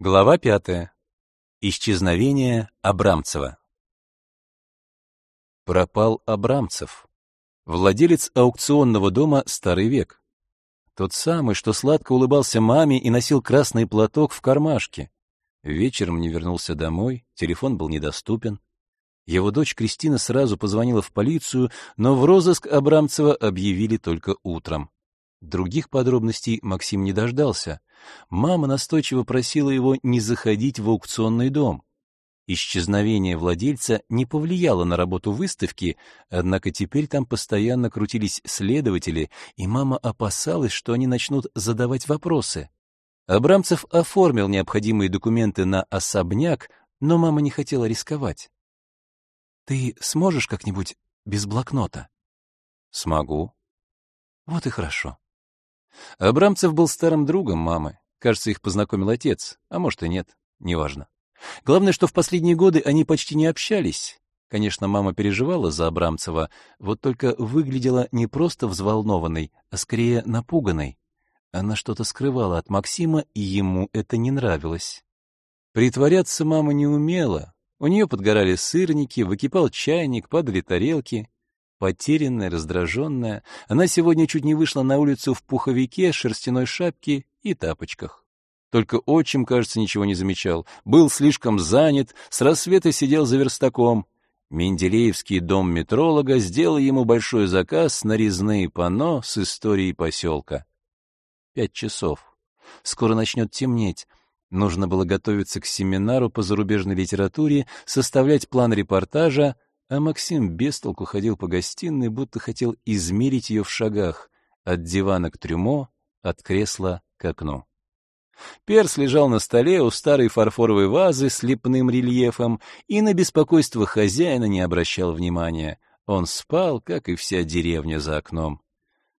Глава пятая. Исчезновение Абрамцева. Пропал Абрамцев. Владелец аукционного дома «Старый век». Тот самый, что сладко улыбался маме и носил красный платок в кармашке. Вечером не вернулся домой, телефон был недоступен. Его дочь Кристина сразу позвонила в полицию, но в розыск Абрамцева объявили только утром. Других подробностей Максим не дождался. Мама настойчиво просила его не заходить в аукционный дом. Исчезновение владельца не повлияло на работу выставки, однако теперь там постоянно крутились следователи, и мама опасалась, что они начнут задавать вопросы. Абрамцев оформил необходимые документы на особняк, но мама не хотела рисковать. «Ты сможешь как-нибудь без блокнота?» «Смогу». «Вот и хорошо». Абрамцев был старым другом мамы. Кажется, их познакомил отец, а может и нет, неважно. Главное, что в последние годы они почти не общались. Конечно, мама переживала за Абрамцева, вот только выглядела не просто взволнованной, а скорее напуганной. Она что-то скрывала от Максима, и ему это не нравилось. Притворяться мама не умела. У нее подгорали сырники, выкипал чайник, падали тарелки. Потерянная, раздраженная, она сегодня чуть не вышла на улицу в пуховике, шерстяной шапке и тапочках. Только отчим, кажется, ничего не замечал. Был слишком занят, с рассвета сидел за верстаком. Менделеевский дом метролога сделал ему большой заказ на резные панно с историей поселка. Пять часов. Скоро начнет темнеть. Нужно было готовиться к семинару по зарубежной литературе, составлять план репортажа, а Максим бестолку ходил по гостиной, будто хотел измерить ее в шагах, от дивана к трюмо, от кресла к окну. Перс лежал на столе у старой фарфоровой вазы с лепным рельефом и на беспокойство хозяина не обращал внимания. Он спал, как и вся деревня за окном.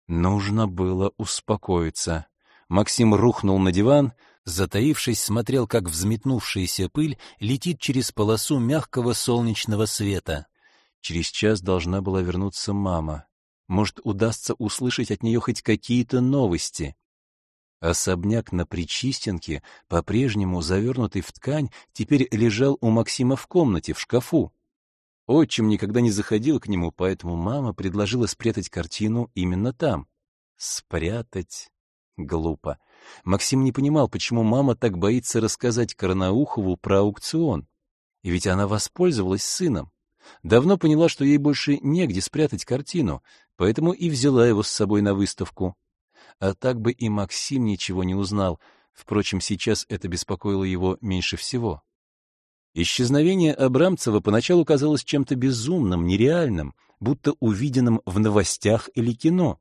Нужно было успокоиться. Максим рухнул на диван, затаившись, смотрел, как взметнувшаяся пыль летит через полосу мягкого солнечного света. Через час должна была вернуться мама. Может, удастся услышать от нее хоть какие-то новости. Особняк на Причистенке, по-прежнему завернутый в ткань, теперь лежал у Максима в комнате, в шкафу. Отчим никогда не заходил к нему, поэтому мама предложила спрятать картину именно там. Спрятать? Глупо. Максим не понимал, почему мама так боится рассказать Карнаухову про аукцион. И ведь она воспользовалась сыном. Давно поняла, что ей больше негде спрятать картину, поэтому и взяла его с собой на выставку а так бы и Максим ничего не узнал. Впрочем, сейчас это беспокоило его меньше всего. Исчезновение Абрамцева поначалу казалось чем-то безумным, нереальным, будто увиденным в новостях или кино.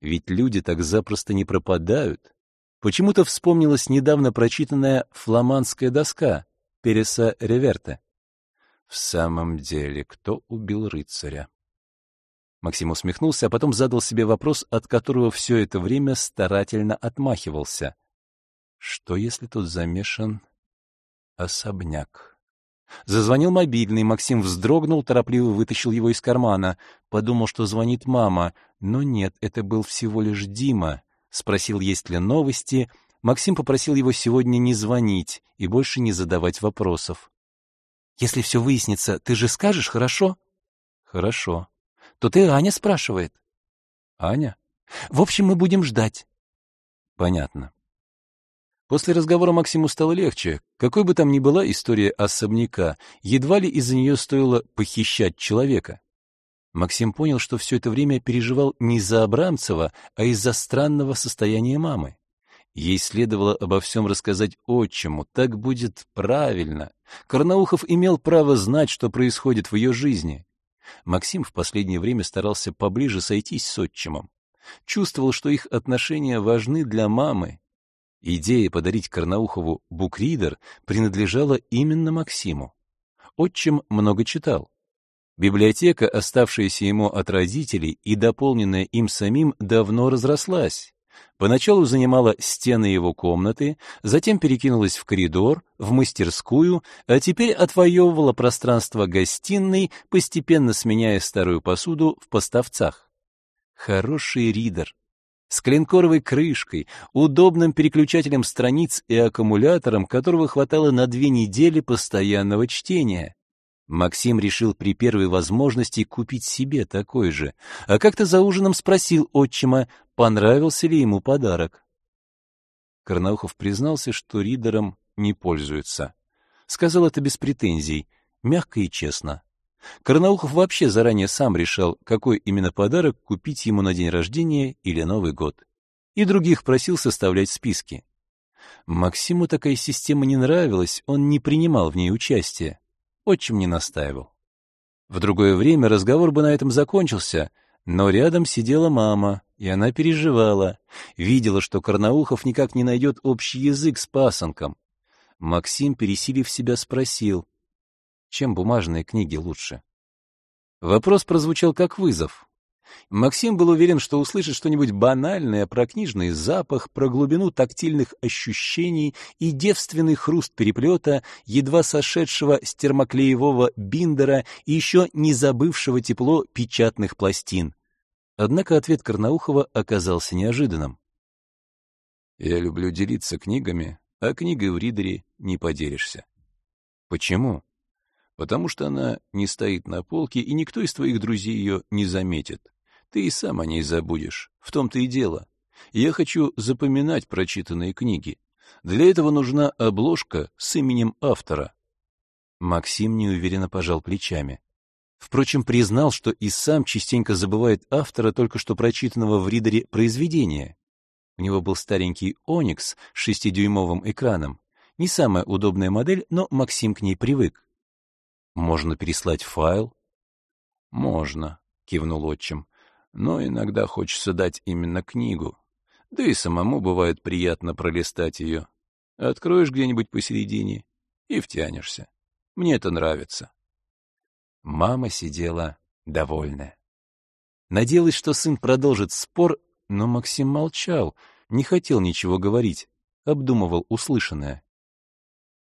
Ведь люди так запросто не пропадают. Почему-то вспомнилась недавно прочитанная «Фламандская доска» Переса Реверте. В самом деле, кто убил рыцаря? Максим усмехнулся, а потом задал себе вопрос, от которого все это время старательно отмахивался. Что, если тут замешан особняк? Зазвонил мобильный, Максим вздрогнул, торопливо вытащил его из кармана. Подумал, что звонит мама, но нет, это был всего лишь Дима. Спросил, есть ли новости. Максим попросил его сегодня не звонить и больше не задавать вопросов. «Если все выяснится, ты же скажешь, хорошо?» «Хорошо», то ты Аня спрашивает. Аня? В общем, мы будем ждать. Понятно. После разговора Максиму стало легче. Какой бы там ни была история особняка, едва ли из-за нее стоило похищать человека. Максим понял, что все это время переживал не из-за Абрамцева, а из-за странного состояния мамы. Ей следовало обо всем рассказать отчиму, так будет правильно. Карнаухов имел право знать, что происходит в ее жизни. Максим в последнее время старался поближе сойтись с отчимом. Чувствовал, что их отношения важны для мамы. Идея подарить Карнаухову букридер принадлежала именно Максиму. Отчим много читал. Библиотека, оставшаяся ему от родителей и дополненная им самим, давно разрослась. Поначалу занимала стены его комнаты, затем перекинулась в коридор, в мастерскую, а теперь отвоевывала пространство гостиной, постепенно сменяя старую посуду в поставцах. Хороший ридер. с клинкоровой крышкой, удобным переключателем страниц и аккумулятором, которого хватало на две недели постоянного чтения. Максим решил при первой возможности купить себе такой же, а как-то за ужином спросил отчима, понравился ли ему подарок. Карнаухов признался, что ридером не пользуется. Сказал это без претензий, мягко и честно. Карнаухов вообще заранее сам решал, какой именно подарок купить ему на день рождения или Новый год. И других просил составлять списки. Максиму такая система не нравилась, он не принимал в ней участия. Отчим не настаивал. В другое время разговор бы на этом закончился, но рядом сидела мама, и она переживала, видела, что Карнаухов никак не найдет общий язык с пасынком. Максим, пересилив себя, спросил, чем бумажные книги лучше. Вопрос прозвучал как вызов. Максим был уверен, что услышит что-нибудь банальное про книжный запах, про глубину тактильных ощущений и девственный хруст переплета, едва сошедшего с термоклеевого биндера и еще не забывшего тепло печатных пластин. Однако ответ Карнаухова оказался неожиданным. «Я люблю делиться книгами, а книгой в ридере не поделишься». «Почему?» «Потому что она не стоит на полке, и никто из твоих друзей ее не заметит. Ты и сам о ней забудешь. В том-то и дело. Я хочу запоминать прочитанные книги. Для этого нужна обложка с именем автора». Максим неуверенно пожал плечами. Впрочем, признал, что и сам частенько забывает автора только что прочитанного в ридере произведения. У него был старенький «Оникс» с шестидюймовым экраном. Не самая удобная модель, но Максим к ней привык. «Можно переслать файл?» «Можно», — кивнул отчим. «Но иногда хочется дать именно книгу. Да и самому бывает приятно пролистать ее. Откроешь где-нибудь посередине и втянешься. Мне это нравится». Мама сидела довольная. Надеялась, что сын продолжит спор, но Максим молчал, не хотел ничего говорить, обдумывал услышанное.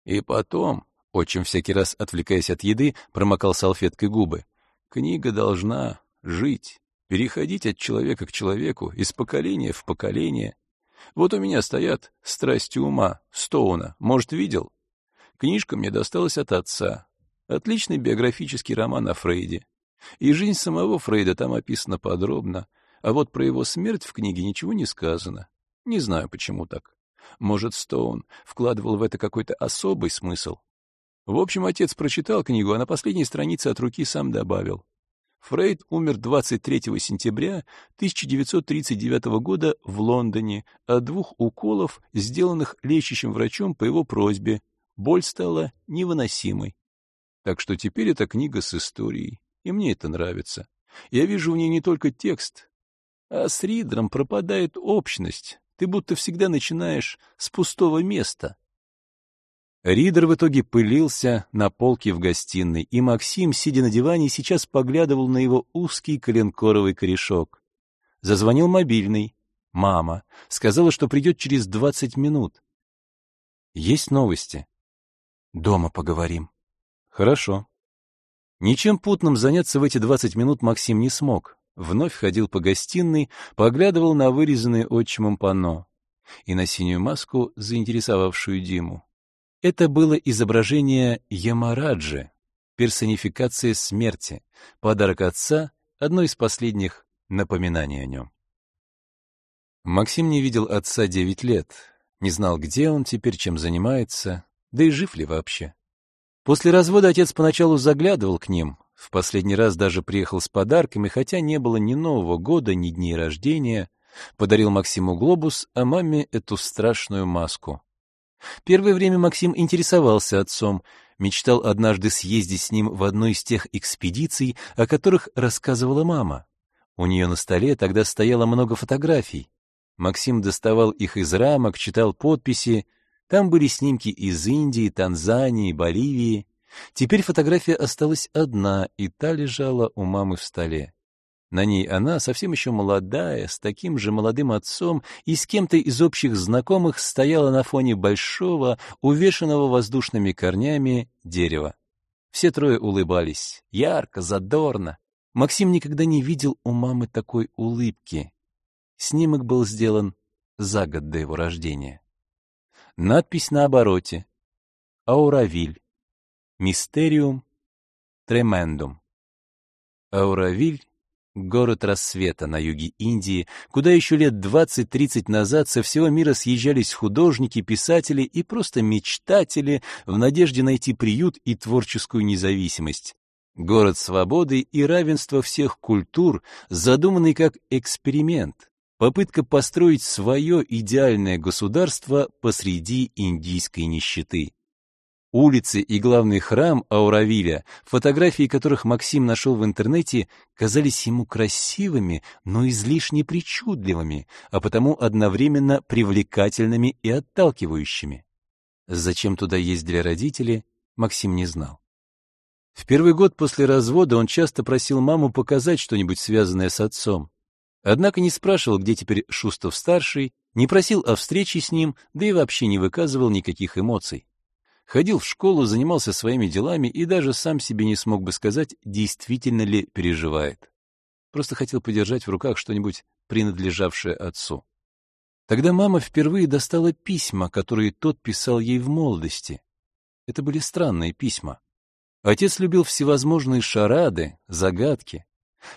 И потом, отчим всякий раз, отвлекаясь от еды, промокал салфеткой губы, книга должна жить, переходить от человека к человеку, из поколения в поколение. Вот у меня стоят «Страсти ума» Стоуна, может, видел? Книжка мне досталась от отца, Отличный биографический роман о Фрейде. И жизнь самого Фрейда там описана подробно, а вот про его смерть в книге ничего не сказано. Не знаю, почему так. Может, Стоун вкладывал в это какой-то особый смысл. В общем, отец прочитал книгу, а на последней странице от руки сам добавил. Фрейд умер 23 сентября 1939 года в Лондоне от двух уколов, сделанных лечащим врачом по его просьбе. Боль стала невыносимой. Так что теперь это книга с историей, и мне это нравится. Я вижу в ней не только текст, а с ридером пропадает общность. Ты будто всегда начинаешь с пустого места. Ридер в итоге пылился на полке в гостиной, и Максим, сидя на диване, сейчас поглядывал на его узкий коленкоровый корешок. Зазвонил мобильный. Мама. Сказала, что придет через двадцать минут. Есть новости? Дома поговорим. Хорошо. Ничем путным заняться в эти 20 минут Максим не смог. Вновь ходил по гостиной, поглядывал на вырезанное отчимом панно и на синюю маску, заинтересовавшую Диму. Это было изображение Ямараджи, персонификация смерти, подарок отца, одно из последних напоминаний о нем. Максим не видел отца девять лет, не знал, где он теперь, чем занимается, да и жив ли вообще. После развода отец поначалу заглядывал к ним, в последний раз даже приехал с подарками, хотя не было ни Нового года, ни дней рождения. Подарил Максиму глобус, а маме эту страшную маску. Первое время Максим интересовался отцом, мечтал однажды съездить с ним в одну из тех экспедиций, о которых рассказывала мама. У нее на столе тогда стояло много фотографий. Максим доставал их из рамок, читал подписи, там были снимки из Индии, Танзании, Боливии. Теперь фотография осталась одна, и та лежала у мамы в столе. На ней она, совсем еще молодая, с таким же молодым отцом и с кем-то из общих знакомых стояла на фоне большого, увешанного воздушными корнями дерева. Все трое улыбались, ярко, задорно. Максим никогда не видел у мамы такой улыбки. Снимок был сделан за год до его рождения. Надпись на обороте. Ауравиль. Мистериум тремендум. Ауравиль — город рассвета на юге Индии, куда еще лет 20-30 назад со всего мира съезжались художники, писатели и просто мечтатели в надежде найти приют и творческую независимость. Город свободы и равенства всех культур, задуманный как эксперимент, попытка построить свое идеальное государство посреди индийской нищеты. Улицы и главный храм Ауравиля, фотографии которых Максим нашел в интернете, казались ему красивыми, но излишне причудливыми, а потому одновременно привлекательными и отталкивающими. Зачем туда ездили родители, Максим не знал. В первый год после развода он часто просил маму показать что-нибудь связанное с отцом. Однако не спрашивал, где теперь Шустов-старший, не просил о встрече с ним, да и вообще не выказывал никаких эмоций. Ходил в школу, занимался своими делами и даже сам себе не смог бы сказать, действительно ли переживает. Просто хотел подержать в руках что-нибудь, принадлежавшее отцу. Тогда мама впервые достала письма, которые тот писал ей в молодости. Это были странные письма. Отец любил всевозможные шарады, загадки.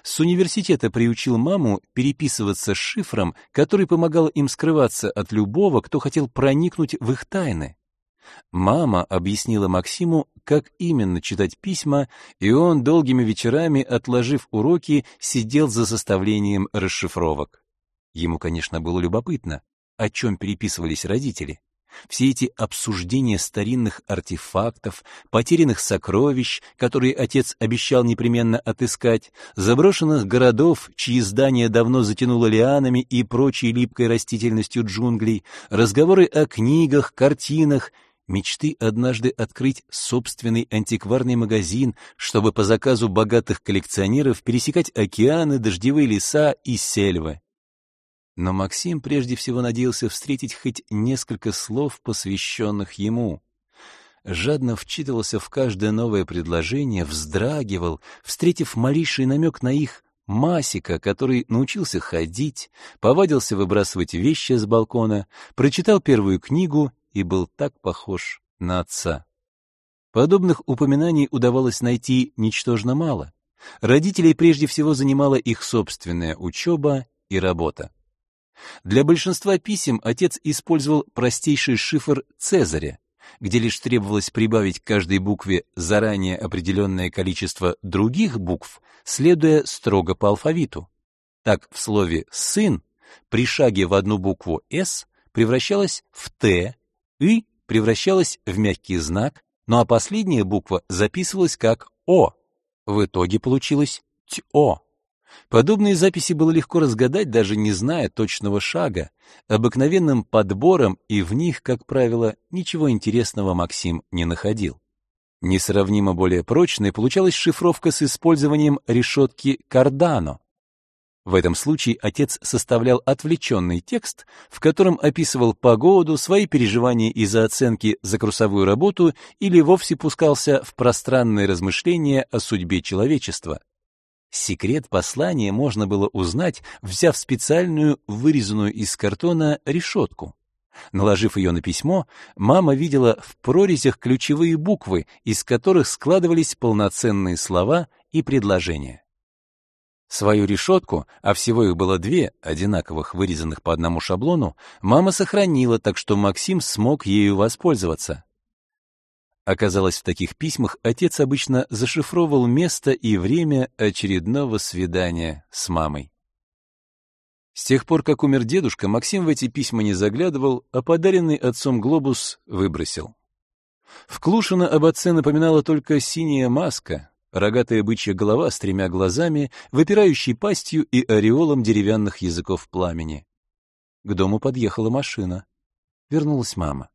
С университета приучил маму переписываться шифром, который помогал им скрываться от любого, кто хотел проникнуть в их тайны. Мама объяснила Максиму, как именно читать письма, и он долгими вечерами, отложив уроки, сидел за составлением расшифровок. Ему, конечно, было любопытно, о чем переписывались родители. Все эти обсуждения старинных артефактов, потерянных сокровищ, которые отец обещал непременно отыскать, заброшенных городов, чьи здания давно затянуло лианами и прочей липкой растительностью джунглей, разговоры о книгах, картинах, мечты однажды открыть собственный антикварный магазин, чтобы по заказу богатых коллекционеров пересекать океаны, дождевые леса и сельвы. Но Максим прежде всего надеялся встретить хоть несколько слов, посвященных ему. Жадно вчитывался в каждое новое предложение, вздрагивал, встретив малейший намек на их Масика, который научился ходить, повадился выбрасывать вещи с балкона, прочитал первую книгу и был так похож на отца. Подобных упоминаний удавалось найти ничтожно мало. Родителей прежде всего занимала их собственная учеба и работа. Для большинства писем отец использовал простейший шифр Цезаря, где лишь требовалось прибавить к каждой букве заранее определенное количество других букв, следуя строго по алфавиту. Так в слове «сын» при шаге в одну букву «С» превращалось в «Т», «И» превращалось в мягкий знак, ну а последняя буква записывалась как «О». В итоге получилось «ТО». Подобные записи было легко разгадать, даже не зная точного шага. Обыкновенным подбором и в них, как правило, ничего интересного Максим не находил. Несравнимо более прочной получалась шифровка с использованием решетки Кардано. В этом случае отец составлял отвлеченный текст, в котором описывал погоду, свои переживания из-за оценки за курсовую работу или вовсе пускался в пространные размышления о судьбе человечества. Секрет послания можно было узнать, взяв специальную, вырезанную из картона, решетку. Наложив ее на письмо, мама видела в прорезях ключевые буквы, из которых складывались полноценные слова и предложения. Свою решетку, а всего их было две, одинаковых, вырезанных по одному шаблону, мама сохранила, так что Максим смог ею воспользоваться. Оказалось, в таких письмах отец обычно зашифровывал место и время очередного свидания с мамой. С тех пор, как умер дедушка, Максим в эти письма не заглядывал, а подаренный отцом глобус выбросил. В Клушино об отце напоминала только синяя маска, рогатая бычья голова с тремя глазами, выпирающей пастью и ореолом деревянных языков пламени. К дому подъехала машина. Вернулась мама.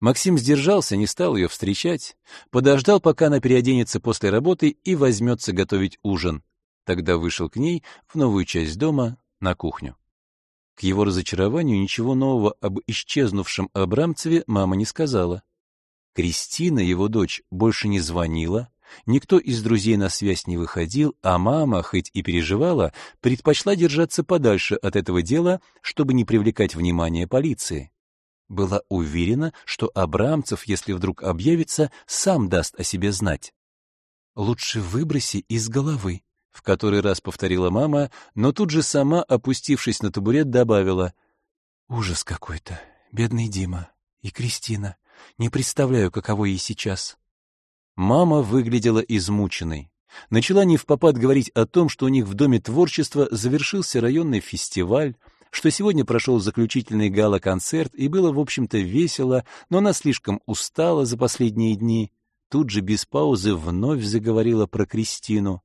Максим сдержался, не стал ее встречать, подождал, пока она переоденется после работы и возьмется готовить ужин. Тогда вышел к ней в новую часть дома, на кухню. К его разочарованию ничего нового об исчезнувшем Абрамцеве мама не сказала. Кристина, его дочь, больше не звонила, Никто из друзей на связь не выходил, а мама, хоть и переживала, предпочла держаться подальше от этого дела, чтобы не привлекать внимание полиции. Была уверена, что Абрамцев, если вдруг объявится, сам даст о себе знать. «Лучше выброси из головы», — в который раз повторила мама, но тут же сама, опустившись на табурет, добавила. «Ужас какой-то, бедный Дима и Кристина. Не представляю, каково ей сейчас». Мама выглядела измученной. Начала не в попад говорить о том, что у них в Доме творчества завершился районный фестиваль, что сегодня прошел заключительный гала-концерт и было, в общем-то, весело, но она слишком устала за последние дни. Тут же без паузы вновь заговорила про Кристину.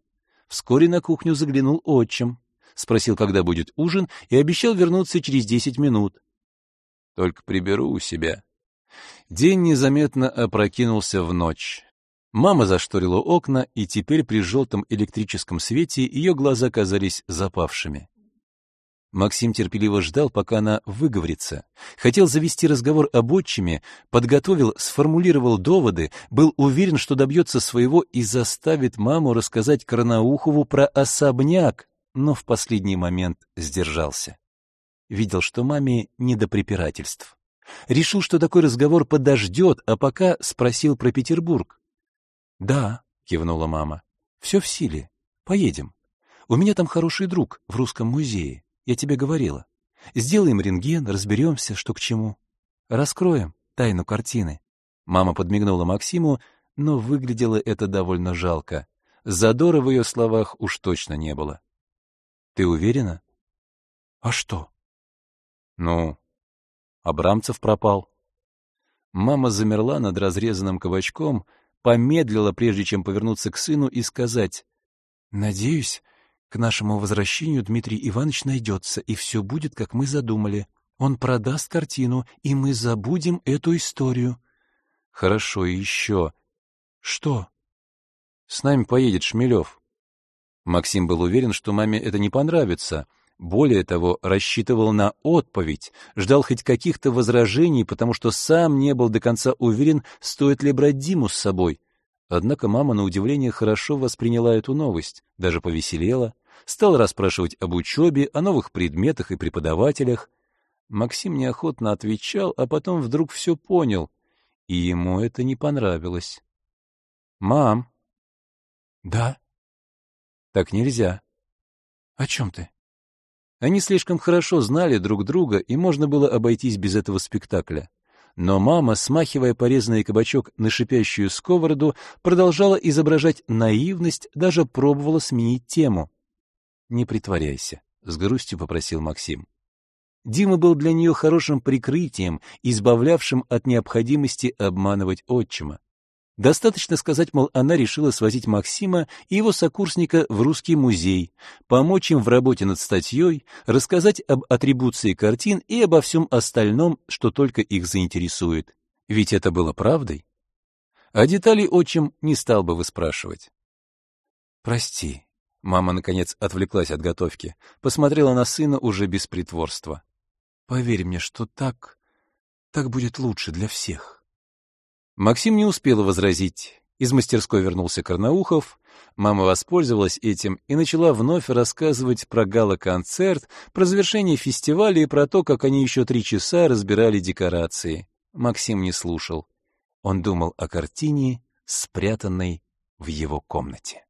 Вскоре на кухню заглянул отчим, спросил, когда будет ужин, и обещал вернуться через десять минут. «Только приберу у себя». День незаметно опрокинулся в ночь. Мама зашторила окна, и теперь при желтом электрическом свете ее глаза казались запавшими. Максим терпеливо ждал, пока она выговорится. Хотел завести разговор об отчиме, подготовил, сформулировал доводы, был уверен, что добьется своего и заставит маму рассказать Карнаухову про особняк, но в последний момент сдержался. Видел, что маме не до препирательств. Решил, что такой разговор подождет, а пока спросил про Петербург. «Да», — кивнула мама, — «все в силе. Поедем. У меня там хороший друг в русском музее. Я тебе говорила. Сделаем рентген, разберемся, что к чему. Раскроем тайну картины. Мама подмигнула Максиму, но выглядело это довольно жалко. Задора в ее словах уж точно не было. Ты уверена? А что? Ну, Абрамцев пропал. Мама замерла над разрезанным кабачком, помедлила, прежде чем повернуться к сыну и сказать, «Надеюсь, к нашему возвращению Дмитрий Иванович найдется, и все будет, как мы задумали. Он продаст картину, и мы забудем эту историю. Хорошо, и еще. Что? С нами поедет Шмелев. Максим был уверен, что маме это не понравится. Более того, рассчитывал на отповедь, ждал хоть каких-то возражений, потому что сам не был до конца уверен, стоит ли брать Диму с собой. Однако мама, на удивление, хорошо восприняла эту новость, даже повеселела, стала расспрашивать об учебе, о новых предметах и преподавателях. Максим неохотно отвечал, а потом вдруг все понял, и ему это не понравилось. «Мам!» «Да?» «Так нельзя». «О чем ты?» Они слишком хорошо знали друг друга, и можно было обойтись без этого спектакля. Но мама, смахивая порезанный кабачок на шипящую сковороду, продолжала изображать наивность, даже пробовала сменить тему. «Не притворяйся», — с грустью попросил Максим. Дима был для нее хорошим прикрытием, избавлявшим от необходимости обманывать отчима. Достаточно сказать, мол, она решила свозить Максима и его сокурсника в русский музей, помочь им в работе над статьей, рассказать об атрибуции картин и обо всем остальном, что только их заинтересует. Ведь это было правдой. А деталей отчим не стал бы выспрашивать. «Прости», — мама, наконец, отвлеклась от готовки, посмотрела на сына уже без притворства. «Поверь мне, что так... так будет лучше для всех». Максим не успел возразить. Из мастерской вернулся Карнаухов. Мама воспользовалась этим и начала вновь рассказывать про гала-концерт, про завершение фестиваля и про то, как они еще три часа разбирали декорации. Максим не слушал. Он думал о картине, спрятанной в его комнате.